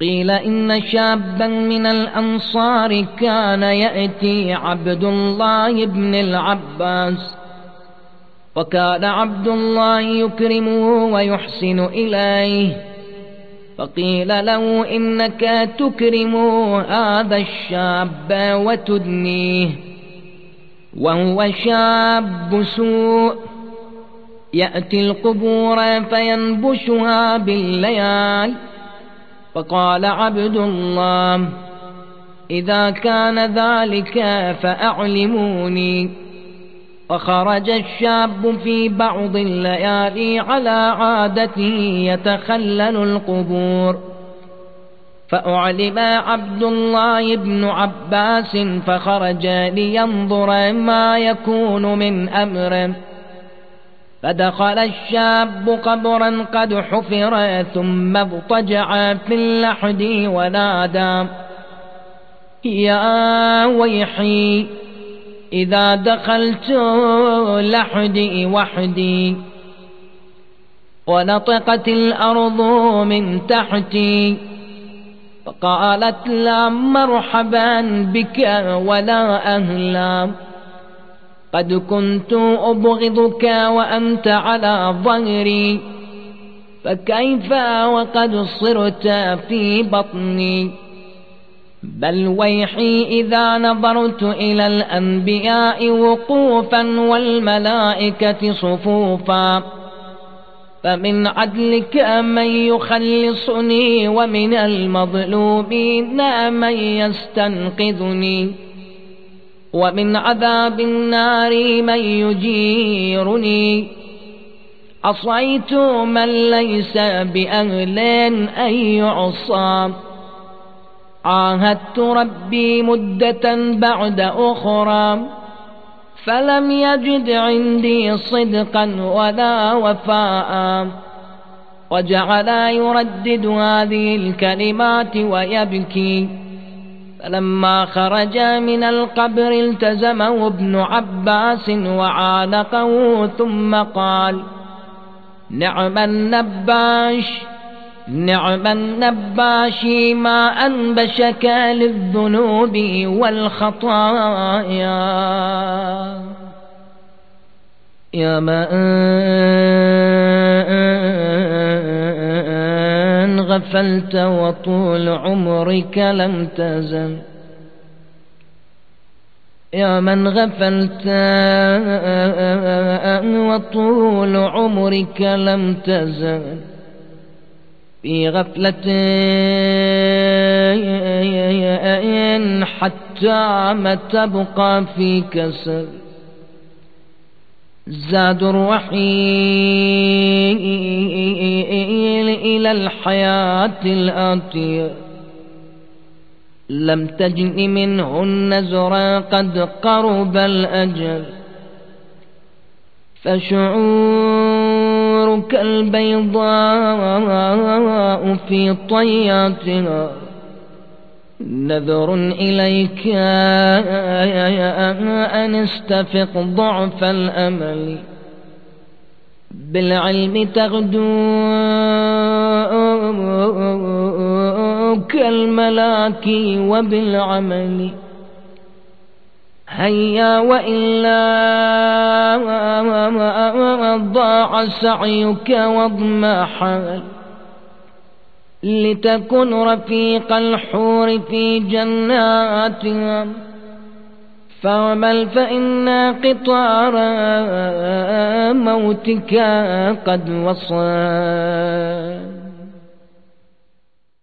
قيل إن شابا من الأنصار كان يأتي عبد الله بن العباس وكان عبد الله يكرمه ويحسن إليه فقيل له إنك تكرم هذا الشاب وتدنيه وهو شاب سوء يأتي القبور فينبشها بالليال فقال عبد الله إذا كان ذلك فأعلموني. وخرج الشاب في بعض الليالي على عادته يتخلل القبور. فأعلم عبد الله بن عباس فخرج لينظر ما يكون من أمره. فدخل الشاب قبرا قد حفر ثم اضطجع في اللحد ونادى يا ويحي إذا دخلت لحدي وحدي. ونطقت الأرض من تحتي فقالت لا مرحبا بك ولا أهلا. قد كنت أبغضك وأنت على ظهري فكيف وقد صرت في بطني؟ بل ويحي إذا نظرت إلى الأنبياء وقوفا والملائكة صفوفا فمن عدلك من يخلصني ومن المظلومين من يستنقذني. ومن عذاب النار من يجيرني. عصيت من ليس بأهل أن يعصى. عاهدت ربي مدة بعد أخرى. فلم يجد عندي صدقا ولا وفاء. وجعل يردد هذه الكلمات ويبكي. فلما خرج من القبر التزمه ابن عباس وعانقه ثم قال نعم النباش نعم النباشي ما أنبشك للذنوب والخطايا. يا من غفلت وطول عمرك لم تزل. يا من غفلت وطول عمرك لم تزل. في غفلة حتى ما تبقى في كسل. زاد الرحيل إلى الحياة الآتية لم تجن منه النزر قد قرب الأجل فشعورك البيضاء في طياتها. نذر إليك أن استفق ضعف الأمل. بالعلم تغدو كالملاك وبالعمل هيا وإلا ضاع سعيك واضمحل لتكن رفيق الحور في جناتها فعمل فإن قطار موتك قد وصل